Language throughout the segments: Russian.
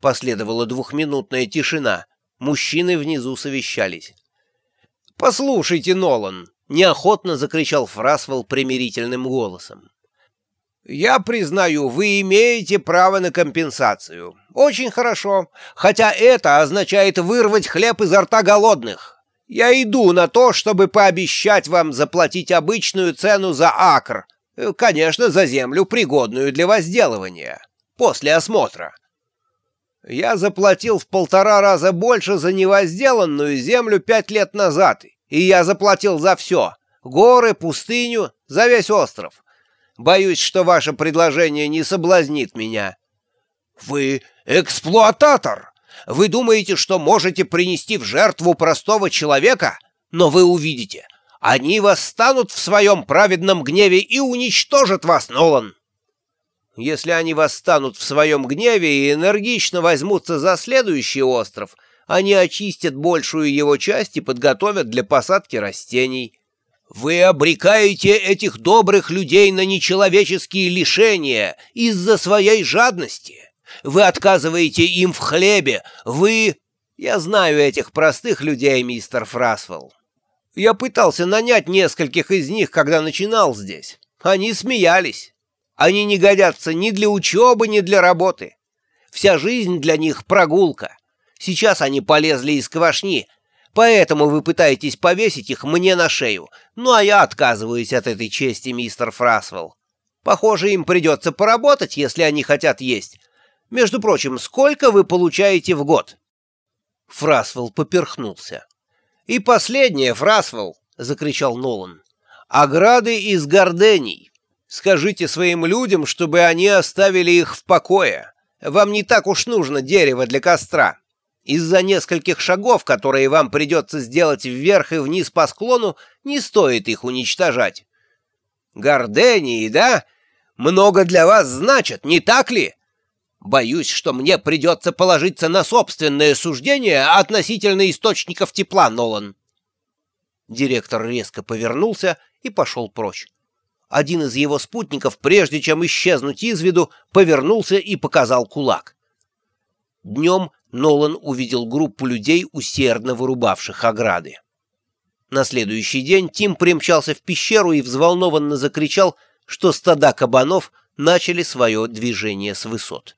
Последовала двухминутная тишина. Мужчины внизу совещались. «Послушайте, Нолан!» — неохотно закричал Фрасвелл примирительным голосом. «Я признаю, вы имеете право на компенсацию. Очень хорошо. Хотя это означает вырвать хлеб изо рта голодных. Я иду на то, чтобы пообещать вам заплатить обычную цену за акр. Конечно, за землю, пригодную для возделывания. После осмотра. Я заплатил в полтора раза больше за невозделанную землю пять лет назад, и я заплатил за все — горы, пустыню, за весь остров. Боюсь, что ваше предложение не соблазнит меня». «Вы эксплуататор! Вы думаете, что можете принести в жертву простого человека? Но вы увидите, они восстанут в своем праведном гневе и уничтожат вас, Нолан!» Если они восстанут в своем гневе и энергично возьмутся за следующий остров, они очистят большую его часть и подготовят для посадки растений. Вы обрекаете этих добрых людей на нечеловеческие лишения из-за своей жадности. Вы отказываете им в хлебе. Вы... Я знаю этих простых людей, мистер Фрасвелл. Я пытался нанять нескольких из них, когда начинал здесь. Они смеялись. Они не годятся ни для учебы, ни для работы. Вся жизнь для них — прогулка. Сейчас они полезли из квашни, поэтому вы пытаетесь повесить их мне на шею. Ну, а я отказываюсь от этой чести, мистер Фрасвелл. Похоже, им придется поработать, если они хотят есть. Между прочим, сколько вы получаете в год?» Фрасвелл поперхнулся. «И последнее, Фрасвелл!» — закричал Нолан. «Ограды из гордений. Скажите своим людям, чтобы они оставили их в покое. Вам не так уж нужно дерево для костра. Из-за нескольких шагов, которые вам придется сделать вверх и вниз по склону, не стоит их уничтожать. Гордении, да? Много для вас значат, не так ли? Боюсь, что мне придется положиться на собственное суждение относительно источников тепла, Нолан. Директор резко повернулся и пошел прочь. Один из его спутников, прежде чем исчезнуть из виду, повернулся и показал кулак. Днем Нолан увидел группу людей, усердно вырубавших ограды. На следующий день Тим примчался в пещеру и взволнованно закричал, что стада кабанов начали свое движение с высот.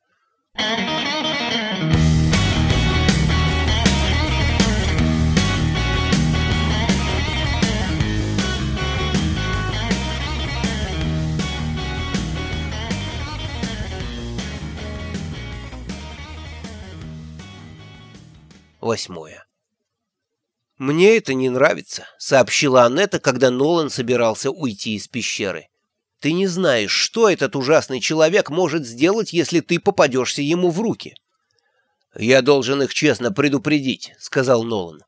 Восьмое. «Мне это не нравится», — сообщила Аннета, когда Нолан собирался уйти из пещеры. «Ты не знаешь, что этот ужасный человек может сделать, если ты попадешься ему в руки». «Я должен их честно предупредить», — сказал Нолан.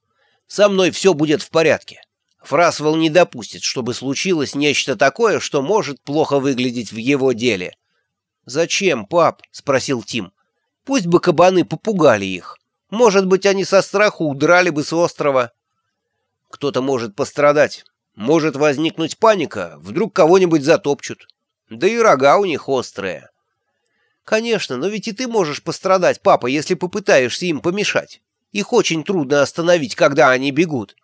«Со мной все будет в порядке. Фрасвелл не допустит, чтобы случилось нечто такое, что может плохо выглядеть в его деле». «Зачем, пап?» — спросил Тим. «Пусть бы кабаны попугали их». Может быть, они со страху удрали бы с острова. Кто-то может пострадать. Может возникнуть паника, вдруг кого-нибудь затопчут. Да и рога у них острые. Конечно, но ведь и ты можешь пострадать, папа, если попытаешься им помешать. Их очень трудно остановить, когда они бегут.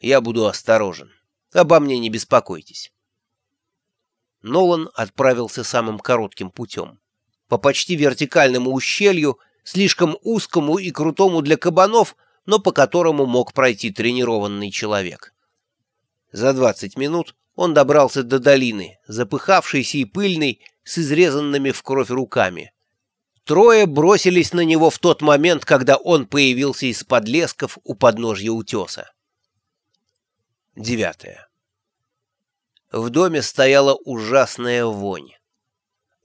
Я буду осторожен. Обо мне не беспокойтесь. Нолан отправился самым коротким путем. По почти вертикальному ущелью слишком узкому и крутому для кабанов, но по которому мог пройти тренированный человек. За 20 минут он добрался до долины, запыхавшейся и пыльной, с изрезанными в кровь руками. Трое бросились на него в тот момент, когда он появился из подлесков у подножья утеса. Девятое. В доме стояла ужасная вонь.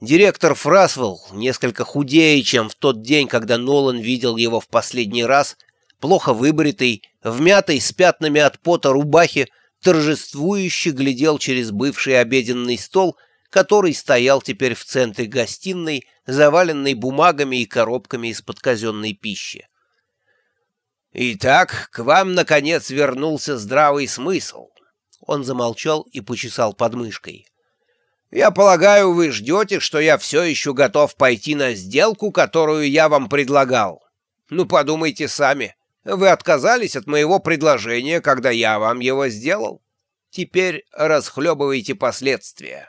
Директор Фрасвелл, несколько худее, чем в тот день, когда Нолан видел его в последний раз, плохо выбритый, вмятый с пятнами от пота рубахи, торжествующе глядел через бывший обеденный стол, который стоял теперь в центре гостиной, заваленной бумагами и коробками из-под казенной пищи. «Итак, к вам, наконец, вернулся здравый смысл». Он замолчал и почесал подмышкой. Я полагаю, вы ждете, что я все еще готов пойти на сделку, которую я вам предлагал. Ну, подумайте сами. Вы отказались от моего предложения, когда я вам его сделал. Теперь расхлебывайте последствия».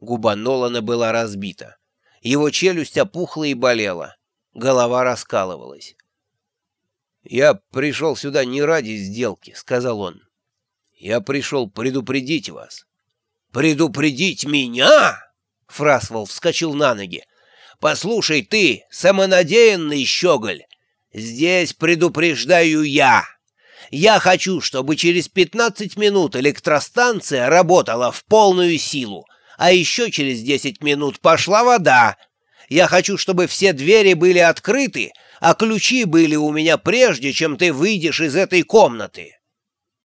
Губа Нолана была разбита. Его челюсть опухла и болела. Голова раскалывалась. «Я пришел сюда не ради сделки», — сказал он. «Я пришел предупредить вас». «Предупредить меня?» — Фрасвол вскочил на ноги. «Послушай ты, самонадеянный щеголь, здесь предупреждаю я. Я хочу, чтобы через пятнадцать минут электростанция работала в полную силу, а еще через десять минут пошла вода. Я хочу, чтобы все двери были открыты, а ключи были у меня прежде, чем ты выйдешь из этой комнаты.